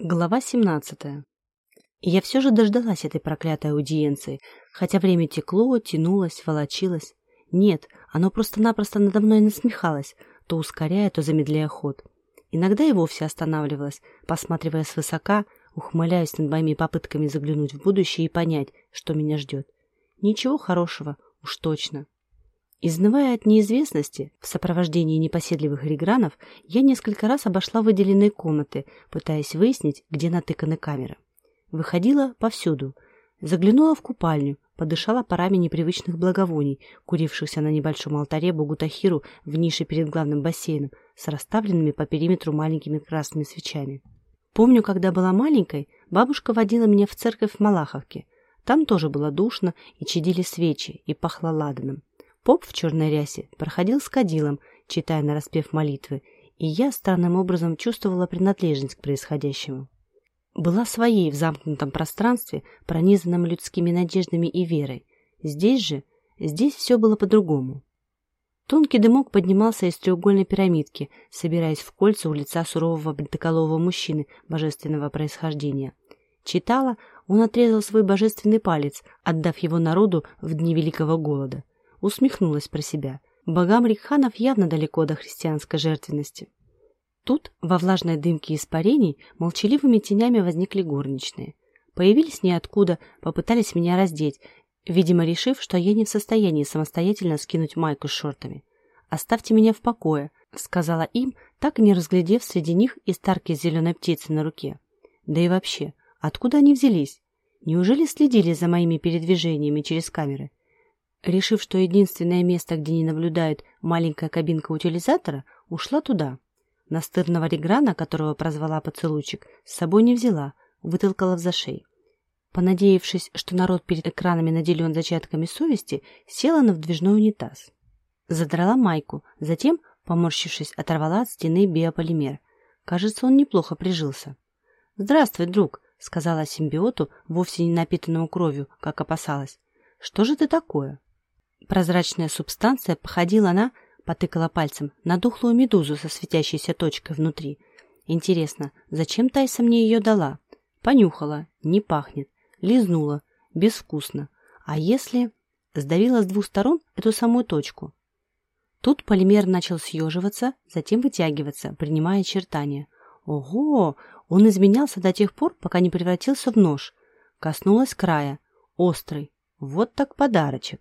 Глава 17. Я все же дождалась этой проклятой аудиенции, хотя время текло, тянулось, волочилось. Нет, оно просто-напросто надо мной насмехалось, то ускоряя, то замедляя ход. Иногда и вовсе останавливалась, посматривая свысока, ухмыляясь над моими попытками заглянуть в будущее и понять, что меня ждет. Ничего хорошего, уж точно. Изнывая от неизвестности, в сопровождении непоседливых регранов, я несколько раз обошла выделенные комнаты, пытаясь выяснить, где натыканы камеры. Выходила повсюду. Заглянула в купальню, подышала парами непривычных благовоний, курившихся на небольшом алтаре богу Тахиру в нише перед главным бассейном, с расставленными по периметру маленькими красными свечами. Помню, когда была маленькой, бабушка водила меня в церковь в Малаховке. Там тоже было душно, и чадили свечи, и пахло ладаном. Поп в черной рясе проходил с кадилом, читая нараспев молитвы, и я странным образом чувствовала принадлежность к происходящему. Была своей в замкнутом пространстве, пронизанном людскими надеждами и верой. Здесь же, здесь все было по-другому. Тонкий дымок поднимался из треугольной пирамидки, собираясь в кольца у лица сурового бритоколового мужчины божественного происхождения. Читала, он отрезал свой божественный палец, отдав его народу в дни Великого Голода усмехнулась про себя. Богам Рикханов явно далеко до христианской жертвенности. Тут, во влажной дымке испарений, молчаливыми тенями возникли горничные. Появились ниоткуда, попытались меня раздеть, видимо, решив, что я не в состоянии самостоятельно скинуть майку с шортами. «Оставьте меня в покое», — сказала им, так не разглядев среди них и старки зеленой птицы на руке. Да и вообще, откуда они взялись? Неужели следили за моими передвижениями через камеры? Решив, что единственное место, где не наблюдают маленькая кабинка утилизатора, ушла туда. Настырного реграна, которого прозвала поцелуйчик, с собой не взяла, вытолкала в зашей. Понадеявшись, что народ перед экранами наделен зачатками совести, села на вдвижной унитаз. Задрала майку, затем, поморщившись, оторвала от стены биополимер. Кажется, он неплохо прижился. «Здравствуй, друг», — сказала симбиоту, вовсе не напитанному кровью, как опасалась. «Что же ты такое?» Прозрачная субстанция походила на, потыкала пальцем, на духлую медузу со светящейся точкой внутри. Интересно, зачем Тайса мне ее дала? Понюхала, не пахнет. Лизнула, безвкусно. А если... Сдавила с двух сторон эту самую точку. Тут полимер начал съеживаться, затем вытягиваться, принимая очертания. Ого! Он изменялся до тех пор, пока не превратился в нож. Коснулась края. Острый. Вот так подарочек.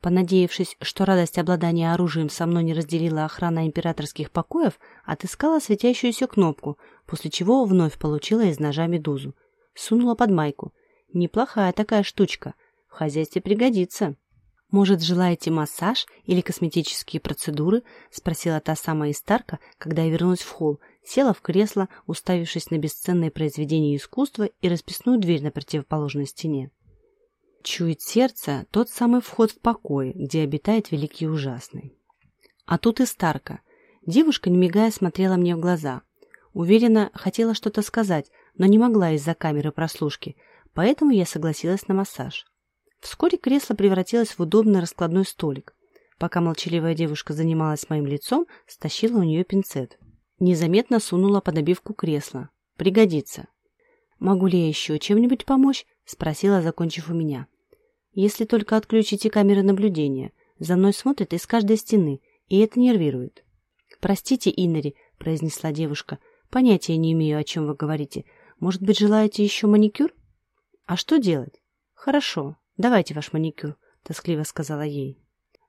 Понадеявшись, что радость обладания оружием со мной не разделила охрана императорских покоев, отыскала светящуюся кнопку, после чего вновь получила из ножа медузу. Сунула под майку. Неплохая такая штучка. В хозяйстве пригодится. «Может, желаете массаж или косметические процедуры?» — спросила та самая Истарка, когда я вернулась в холл, села в кресло, уставившись на бесценные произведения искусства и расписную дверь на противоположной стене. Чует сердце тот самый вход в покой, где обитает Великий Ужасный. А тут и Старка. Девушка, не мигая, смотрела мне в глаза. Уверена, хотела что-то сказать, но не могла из-за камеры прослушки, поэтому я согласилась на массаж. Вскоре кресло превратилось в удобный раскладной столик. Пока молчаливая девушка занималась моим лицом, стащила у нее пинцет. Незаметно сунула под обивку кресла. Пригодится. «Могу ли я еще чем-нибудь помочь?» — спросила, закончив у меня. «Если только отключите камеры наблюдения. За мной смотрят из каждой стены, и это нервирует». «Простите, Иннери», — произнесла девушка. «Понятия не имею, о чем вы говорите. Может быть, желаете еще маникюр?» «А что делать?» «Хорошо, давайте ваш маникюр», — тоскливо сказала ей.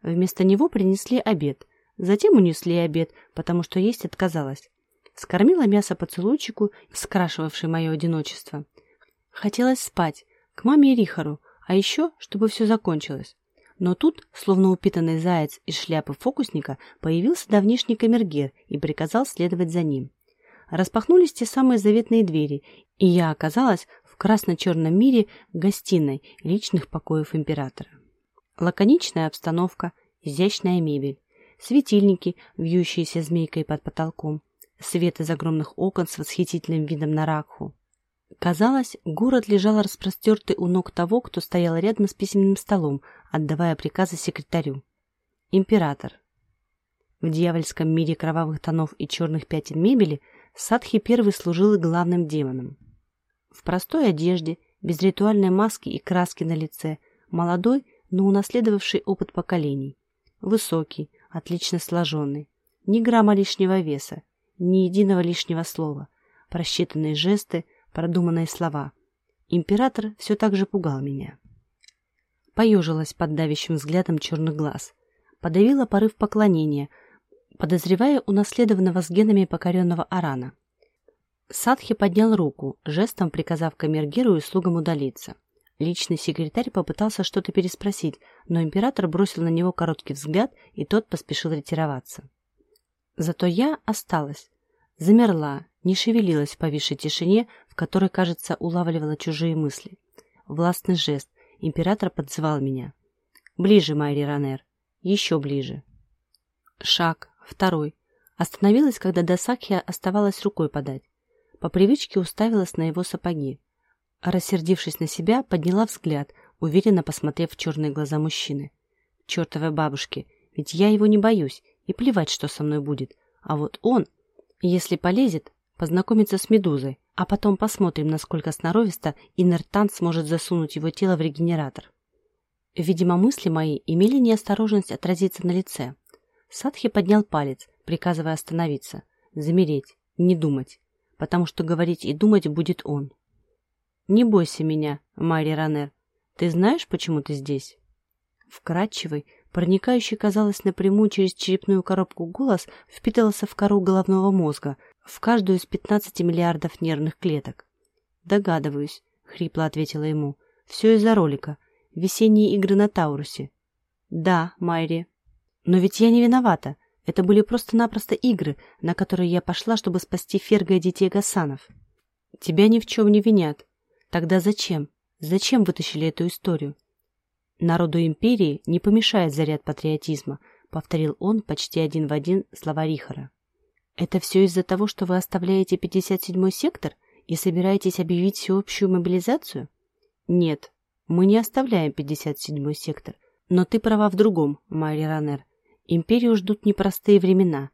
Вместо него принесли обед. Затем унесли обед, потому что есть отказалась. Скормила мясо поцелуйчику, скрашивавший мое одиночество. Хотелось спать, к маме и Рихару, а еще, чтобы все закончилось. Но тут, словно упитанный заяц из шляпы фокусника, появился давнишний камергер и приказал следовать за ним. Распахнулись те самые заветные двери, и я оказалась в красно-черном мире гостиной личных покоев императора. Лаконичная обстановка, изящная мебель, светильники, вьющиеся змейкой под потолком, свет из огромных окон с восхитительным видом на Ракху. Казалось, город лежал распростертый у ног того, кто стоял рядом с письменным столом, отдавая приказы секретарю. Император. В дьявольском мире кровавых тонов и черных пятен мебели Садхи первый служил главным демоном. В простой одежде, без ритуальной маски и краски на лице, молодой, но унаследовавший опыт поколений. Высокий, отлично сложенный, ни грамма лишнего веса, ни единого лишнего слова, просчитанные жесты, продуманные слова. Император все так же пугал меня. Поежилась под давящим взглядом черных глаз. Подавила порыв поклонения, подозревая унаследованного с генами покоренного Арана. Садхи поднял руку, жестом приказав камергеру и слугам удалиться. Личный секретарь попытался что-то переспросить, но император бросил на него короткий взгляд, и тот поспешил ретироваться. Зато я осталась. Замерла, не шевелилась в повисшей тишине, в которой, кажется, улавливала чужие мысли. Властный жест. Император подзывал меня. «Ближе, Майри Ранер. Еще ближе». Шаг. Второй. Остановилась, когда до Сакхия оставалась рукой подать. По привычке уставилась на его сапоги. Рассердившись на себя, подняла взгляд, уверенно посмотрев в черные глаза мужчины. Чертовой бабушки, ведь я его не боюсь, и плевать, что со мной будет. А вот он, если полезет, познакомится с Медузой, а потом посмотрим, насколько сноровисто Инертант сможет засунуть его тело в регенератор. Видимо, мысли мои имели неосторожность отразиться на лице. Садхи поднял палец, приказывая остановиться, замереть, не думать, потому что говорить и думать будет он. «Не бойся меня, Майри Ранер. Ты знаешь, почему ты здесь?» Вкрадчивый, проникающий, казалось, напрямую через черепную коробку голос впитывался в кору головного мозга, в каждую из 15 миллиардов нервных клеток. «Догадываюсь», — хрипло ответила ему. «Все из-за ролика. Весенние игры на Таурусе». «Да, Майри». «Но ведь я не виновата. Это были просто-напросто игры, на которые я пошла, чтобы спасти Ферга и детей Гасанов». «Тебя ни в чем не винят. Тогда зачем? Зачем вытащили эту историю? Народу империи не помешает заряд патриотизма, повторил он почти один в один слова Рихара. Это все из-за того, что вы оставляете 57-й сектор и собираетесь объявить всеобщую мобилизацию? Нет, мы не оставляем 57-й сектор. Но ты права в другом, Майри Ранер. Империю ждут непростые времена.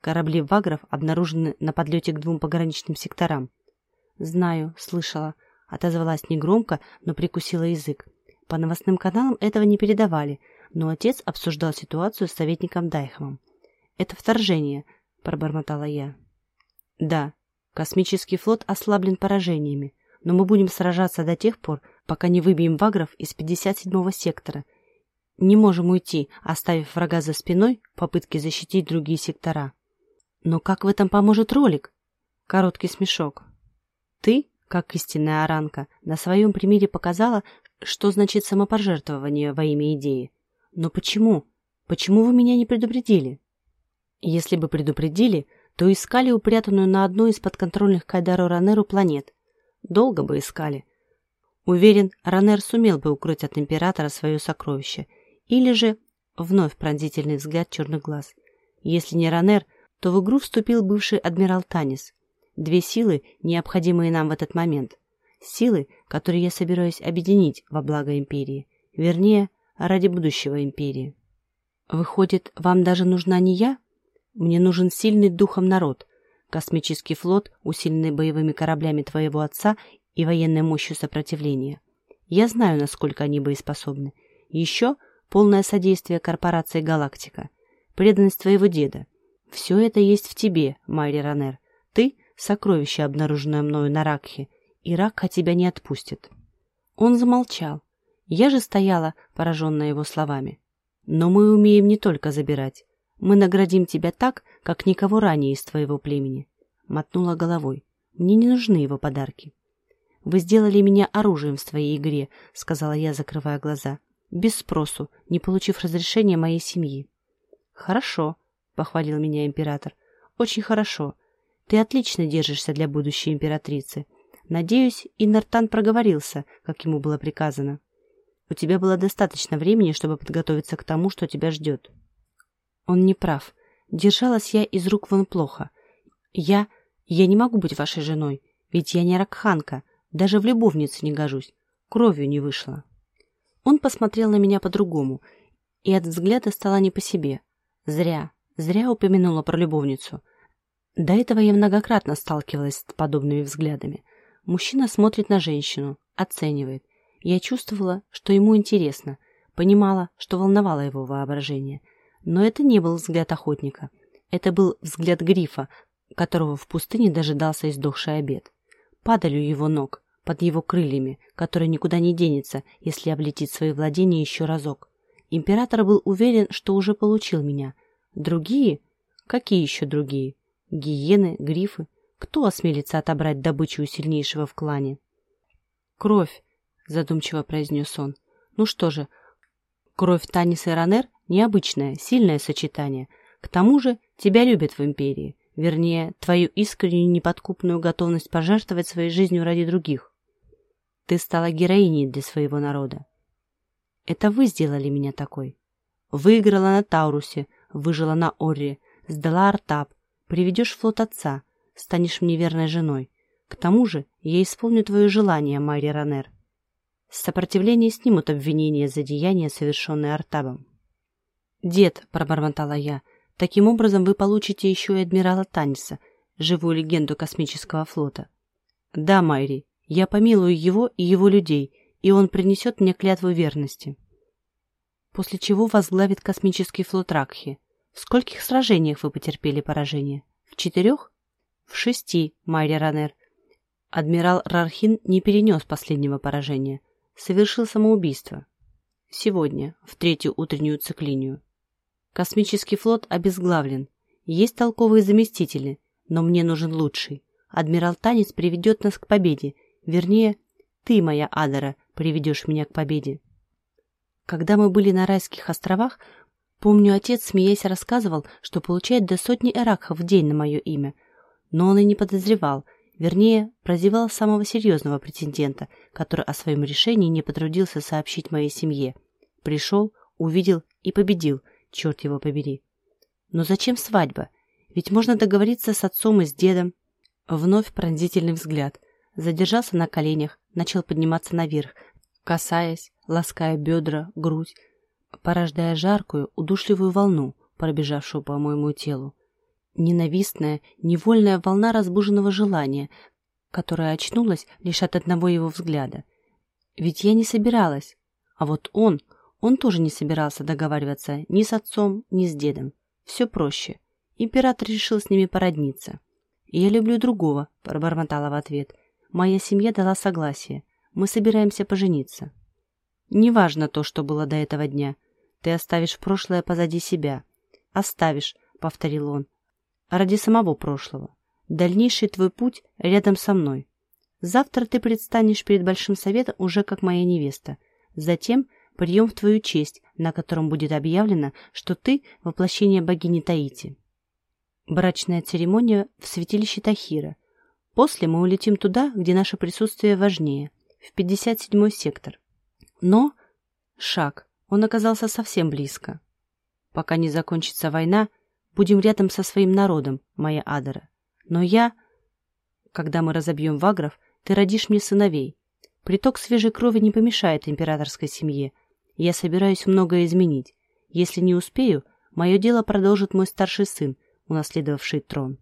Корабли вагров обнаружены на подлете к двум пограничным секторам. Знаю, слышала отозвалась негромко, но прикусила язык. По новостным каналам этого не передавали, но отец обсуждал ситуацию с советником Дайховым. «Это вторжение», — пробормотала я. «Да, космический флот ослаблен поражениями, но мы будем сражаться до тех пор, пока не выбьем вагров из 57-го сектора. Не можем уйти, оставив врага за спиной в попытке защитить другие сектора. Но как в этом поможет ролик? Короткий смешок. Ты как истинная оранка, на своем примере показала, что значит самопожертвование во имя идеи. Но почему? Почему вы меня не предупредили? Если бы предупредили, то искали упрятанную на одной из подконтрольных Кайдару Ранеру планет. Долго бы искали. Уверен, Ранер сумел бы укрыть от Императора свое сокровище. Или же, вновь пронзительный взгляд черных глаз. Если не Ранер, то в игру вступил бывший адмирал Танис, Две силы, необходимые нам в этот момент. Силы, которые я собираюсь объединить во благо Империи. Вернее, ради будущего Империи. Выходит, вам даже нужна не я? Мне нужен сильный духом народ. Космический флот, усиленный боевыми кораблями твоего отца и военной мощью сопротивления. Я знаю, насколько они боеспособны. Еще полное содействие корпорации «Галактика». Преданность твоего деда. Все это есть в тебе, Майри Ранер. Ты сокровище, обнаруженное мною на Ракхе, и Ракха тебя не отпустит. Он замолчал. Я же стояла, пораженная его словами. Но мы умеем не только забирать. Мы наградим тебя так, как никого ранее из твоего племени. Мотнула головой. Мне не нужны его подарки. Вы сделали меня оружием в своей игре, сказала я, закрывая глаза. Без спросу, не получив разрешения моей семьи. Хорошо, похвалил меня император. Очень хорошо. Ты отлично держишься для будущей императрицы. Надеюсь, Иннартан проговорился, как ему было приказано. У тебя было достаточно времени, чтобы подготовиться к тому, что тебя ждет. Он не прав. Держалась я из рук вон плохо. Я... я не могу быть вашей женой, ведь я не ракханка, даже в любовнице не гожусь, кровью не вышла. Он посмотрел на меня по-другому, и от взгляда стало не по себе. Зря, зря упомянула про любовницу. До этого я многократно сталкивалась с подобными взглядами. Мужчина смотрит на женщину, оценивает. Я чувствовала, что ему интересно, понимала, что волновало его воображение. Но это не был взгляд охотника. Это был взгляд грифа, которого в пустыне дожидался издохший обед. Падалью его ног, под его крыльями, который никуда не денется, если облетит свои владения еще разок. Император был уверен, что уже получил меня. Другие? Какие еще другие? Гиены, грифы? Кто осмелится отобрать добычу у сильнейшего в клане? «Кровь», — задумчиво произнес он. «Ну что же, кровь Таниса и Ранер — необычное, сильное сочетание. К тому же тебя любят в Империи. Вернее, твою искреннюю неподкупную готовность пожертвовать своей жизнью ради других. Ты стала героиней для своего народа. Это вы сделали меня такой. Выиграла на Таурусе, выжила на Орре, сдала Артап, приведешь флот отца, станешь мне верной женой. К тому же я исполню твое желание, Майри Ранер. С сопротивления снимут обвинения за деяния, совершенные Артабом. «Дед», — пробормотала я, — Таким образом, вы получите еще и адмирала Таниса, живую легенду космического флота. Да, Майри, я помилую его и его людей, и он принесет мне клятву верности. После чего возглавит космический флот Ракхи. В скольких сражениях вы потерпели поражение? В четырех? В шести, Майри Ранер. Адмирал Рархин не перенес последнего поражения. Совершил самоубийство. Сегодня, в третью утреннюю циклинию. Космический флот обезглавлен. Есть толковые заместители, но мне нужен лучший. Адмирал Танец приведет нас к победе. Вернее, ты, моя Адара, приведешь меня к победе. Когда мы были на райских островах, помню, отец, смеясь, рассказывал, что получает до сотни эракхов в день на мое имя. Но он и не подозревал, вернее, прозевал самого серьезного претендента, который о своем решении не потрудился сообщить моей семье. Пришел, увидел и победил – черт его побери. Но зачем свадьба? Ведь можно договориться с отцом и с дедом. Вновь пронзительный взгляд. Задержался на коленях, начал подниматься наверх, касаясь, лаская бедра, грудь, порождая жаркую, удушливую волну, пробежавшую по моему телу. Ненавистная, невольная волна разбуженного желания, которая очнулась лишь от одного его взгляда. Ведь я не собиралась, а вот он — он тоже не собирался договариваться ни с отцом, ни с дедом. Все проще. Император решил с ними породниться. «Я люблю другого», — пробормотала в ответ. «Моя семья дала согласие. Мы собираемся пожениться». «Неважно то, что было до этого дня. Ты оставишь прошлое позади себя». «Оставишь», — повторил он, — «ради самого прошлого. Дальнейший твой путь рядом со мной. Завтра ты предстанешь перед Большим Советом уже как моя невеста. Затем прием в твою честь, на котором будет объявлено, что ты – воплощение богини Таити. Брачная церемония в святилище Тахира. После мы улетим туда, где наше присутствие важнее, в 57-й сектор. Но шаг, он оказался совсем близко. Пока не закончится война, будем рядом со своим народом, моя Адара. Но я... Когда мы разобьем вагров, ты родишь мне сыновей. Приток свежей крови не помешает императорской семье, я собираюсь многое изменить. Если не успею, мое дело продолжит мой старший сын, унаследовавший трон.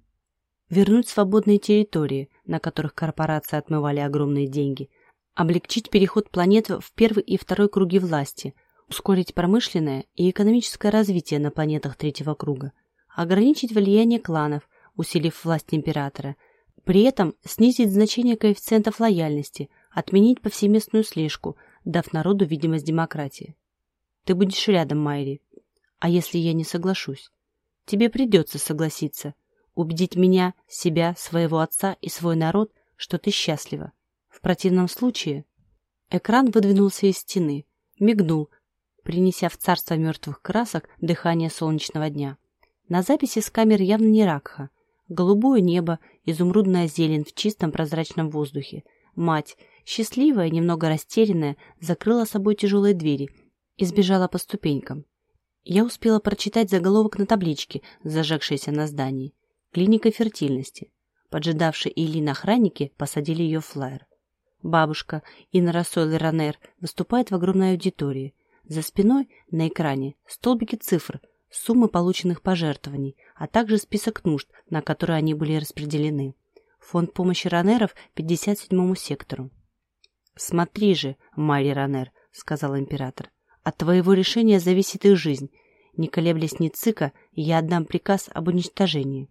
Вернуть свободные территории, на которых корпорации отмывали огромные деньги, облегчить переход планет в первый и второй круги власти, ускорить промышленное и экономическое развитие на планетах третьего круга, ограничить влияние кланов, усилив власть императора, при этом снизить значение коэффициентов лояльности, отменить повсеместную слежку, дав народу видимость демократии. Ты будешь рядом, Майри. А если я не соглашусь? Тебе придется согласиться, убедить меня, себя, своего отца и свой народ, что ты счастлива. В противном случае... Экран выдвинулся из стены, мигнул, принеся в царство мертвых красок дыхание солнечного дня. На записи с камер явно не Ракха. Голубое небо, изумрудная зелень в чистом прозрачном воздухе. Мать, Счастливая, немного растерянная, закрыла собой тяжелые двери и сбежала по ступенькам. Я успела прочитать заголовок на табличке, зажегшейся на здании. Клиника фертильности. Поджидавшие Илин охранники посадили ее в флайер. Бабушка Инна Рассойл Ранер выступает в огромной аудитории. За спиной на экране столбики цифр суммы полученных пожертвований, а также список нужд, на которые они были распределены. Фонд помощи Ранеров 57-му сектору. «Смотри же, Мария Ранер», — сказал император, — «от твоего решения зависит их жизнь. Не колеблясь ни цика, я отдам приказ об уничтожении».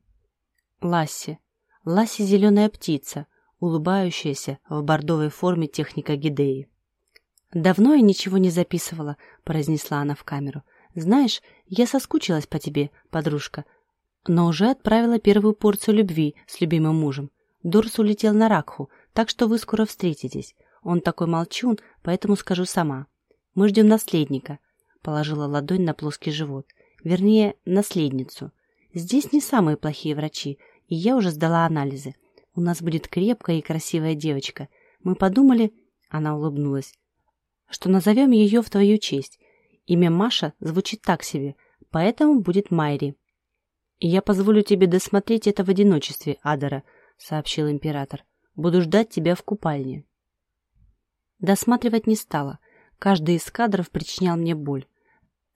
Ласси. Ласси — зеленая птица, улыбающаяся в бордовой форме техника Гидеи. «Давно я ничего не записывала», — произнесла она в камеру. «Знаешь, я соскучилась по тебе, подружка, но уже отправила первую порцию любви с любимым мужем. Дорс улетел на Ракху, так что вы скоро встретитесь. Он такой молчун, поэтому скажу сама. Мы ждем наследника», — положила ладонь на плоский живот. «Вернее, наследницу. Здесь не самые плохие врачи, и я уже сдала анализы. У нас будет крепкая и красивая девочка. Мы подумали...» — она улыбнулась что назовем ее в твою честь. Имя Маша звучит так себе, поэтому будет Майри. «И я позволю тебе досмотреть это в одиночестве, Адара», — сообщил император. «Буду ждать тебя в купальне». Досматривать не стала. Каждый из кадров причинял мне боль.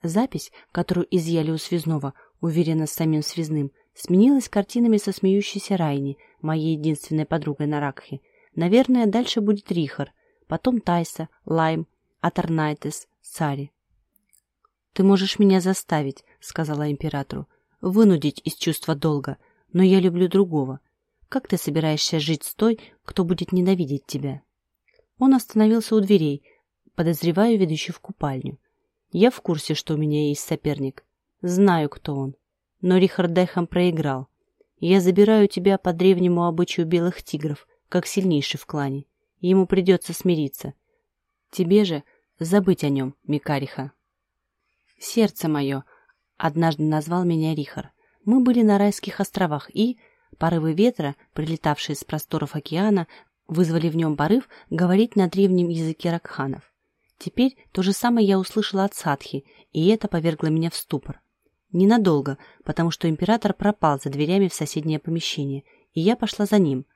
Запись, которую изъяли у связного, уверенно с самим связным, сменилась картинами со смеющейся Райни, моей единственной подругой на Ракхе. Наверное, дальше будет Рихар, потом Тайса, Лайм Атернайтес, Сари. «Ты можешь меня заставить», — сказала императору, — «вынудить из чувства долга, но я люблю другого. Как ты собираешься жить с той, кто будет ненавидеть тебя?» Он остановился у дверей, подозреваю, ведущий в купальню. Я в курсе, что у меня есть соперник. Знаю, кто он. Но Рихард Дехам проиграл. Я забираю тебя по древнему обычаю белых тигров, как сильнейший в клане. Ему придется смириться. Тебе же забыть о нем, Микариха. Сердце мое, однажды назвал меня Рихар. Мы были на райских островах и, порывы ветра, прилетавшие с просторов океана, вызвали в нем порыв говорить на древнем языке ракханов. Теперь то же самое я услышала от Садхи, и это повергло меня в ступор. Ненадолго, потому что император пропал за дверями в соседнее помещение, и я пошла за ним.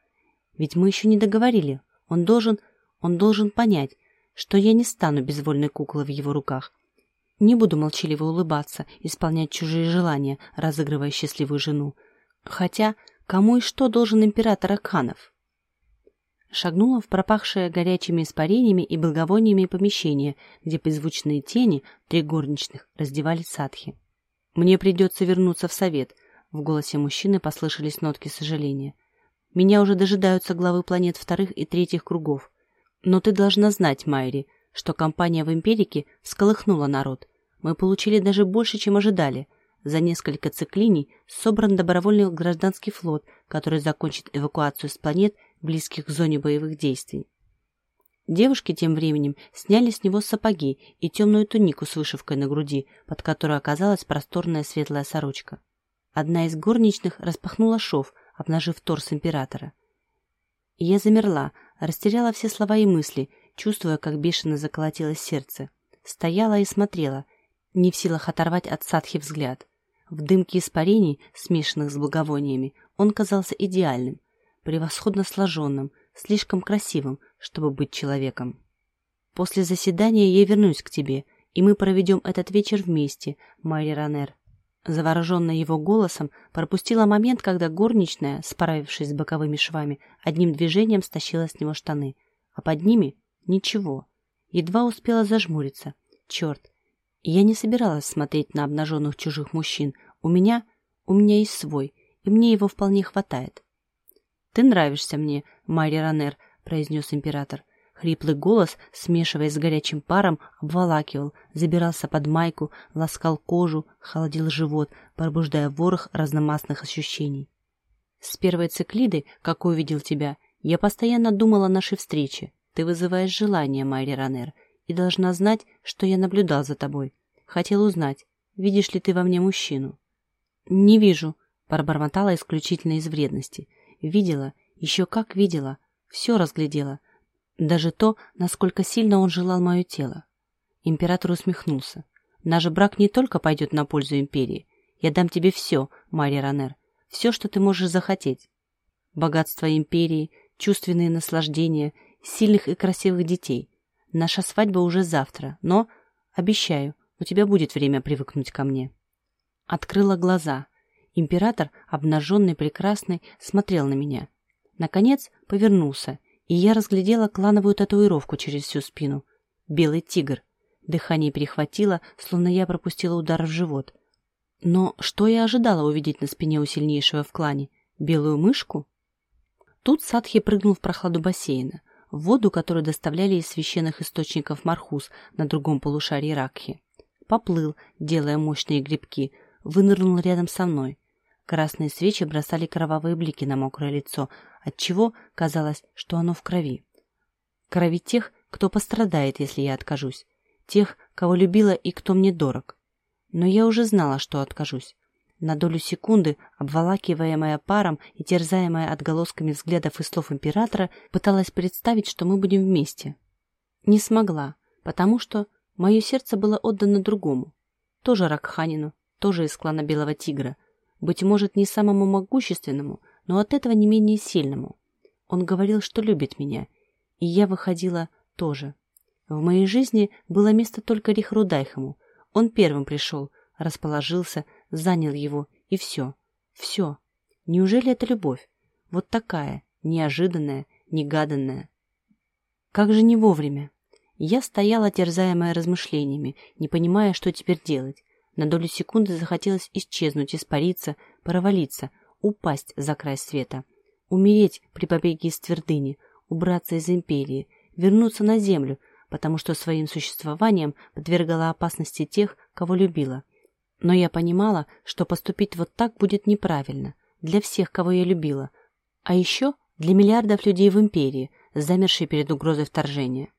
Ведь мы еще не договорили. Он должен... он должен понять, что я не стану безвольной куклой в его руках. Не буду молчаливо улыбаться, исполнять чужие желания, разыгрывая счастливую жену. Хотя, кому и что должен император Акханов? Шагнула в пропахшее горячими испарениями и благовониями помещение, где беззвучные тени, три горничных, раздевали садхи. «Мне придется вернуться в совет», — в голосе мужчины послышались нотки сожаления. «Меня уже дожидаются главы планет вторых и третьих кругов. Но ты должна знать, Майри, что компания в Империке всколыхнула народ. Мы получили даже больше, чем ожидали. За несколько циклиний собран добровольный гражданский флот, который закончит эвакуацию с планет, близких к зоне боевых действий. Девушки тем временем сняли с него сапоги и темную тунику с вышивкой на груди, под которой оказалась просторная светлая сорочка. Одна из горничных распахнула шов, обнажив торс императора. Я замерла, растеряла все слова и мысли, чувствуя, как бешено заколотилось сердце. Стояла и смотрела, не в силах оторвать от садхи взгляд. В дымке испарений, смешанных с благовониями, он казался идеальным, превосходно сложенным, слишком красивым, чтобы быть человеком. После заседания я вернусь к тебе, и мы проведем этот вечер вместе, Майри Ранер. Завороженная его голосом, пропустила момент, когда горничная, справившись с боковыми швами, одним движением стащила с него штаны, а под ними — ничего. Едва успела зажмуриться. Черт! Я не собиралась смотреть на обнаженных чужих мужчин. У меня... у меня есть свой, и мне его вполне хватает. «Ты нравишься мне, Майри Ранер», — произнес император. Хриплый голос, смешиваясь с горячим паром, обволакивал, забирался под майку, ласкал кожу, холодил живот, пробуждая ворох разномастных ощущений. С первой циклиды, как увидел тебя, я постоянно думала о нашей встрече. Ты вызываешь желание, Майри Ранер, и должна знать, что я наблюдал за тобой. Хотел узнать, видишь ли ты во мне мужчину. Не вижу, пробормотала исключительно из вредности. Видела, еще как видела, все разглядела, даже то, насколько сильно он желал мое тело. Император усмехнулся. Наш брак не только пойдет на пользу империи. Я дам тебе все, Мария Ранер, все, что ты можешь захотеть. Богатство империи, чувственные наслаждения, сильных и красивых детей. Наша свадьба уже завтра, но, обещаю, у тебя будет время привыкнуть ко мне. Открыла глаза. Император, обнаженный, прекрасный, смотрел на меня. Наконец повернулся, и я разглядела клановую татуировку через всю спину. Белый тигр. Дыхание перехватило, словно я пропустила удар в живот. Но что я ожидала увидеть на спине у сильнейшего в клане? Белую мышку? Тут Садхи прыгнул в прохладу бассейна, в воду, которую доставляли из священных источников Мархус на другом полушарии Ракхи. Поплыл, делая мощные грибки, вынырнул рядом со мной. Красные свечи бросали кровавые блики на мокрое лицо, отчего казалось, что оно в крови. Крови тех, кто пострадает, если я откажусь. Тех, кого любила и кто мне дорог. Но я уже знала, что откажусь. На долю секунды, обволакиваемая паром и терзаемая отголосками взглядов и слов императора, пыталась представить, что мы будем вместе. Не смогла, потому что мое сердце было отдано другому. Тоже Ракханину, тоже из клана Белого Тигра. Быть может, не самому могущественному, но от этого не менее сильному. Он говорил, что любит меня, и я выходила тоже. В моей жизни было место только Рихрудайхому. Он первым пришел, расположился, занял его, и все. Все. Неужели это любовь? Вот такая, неожиданная, негаданная. Как же не вовремя? Я стояла, терзаемая размышлениями, не понимая, что теперь делать. На долю секунды захотелось исчезнуть, испариться, провалиться, упасть за край света, умереть при побеге из твердыни, убраться из империи, вернуться на землю, потому что своим существованием подвергала опасности тех, кого любила. Но я понимала, что поступить вот так будет неправильно для всех, кого я любила, а еще для миллиардов людей в империи, замершей перед угрозой вторжения.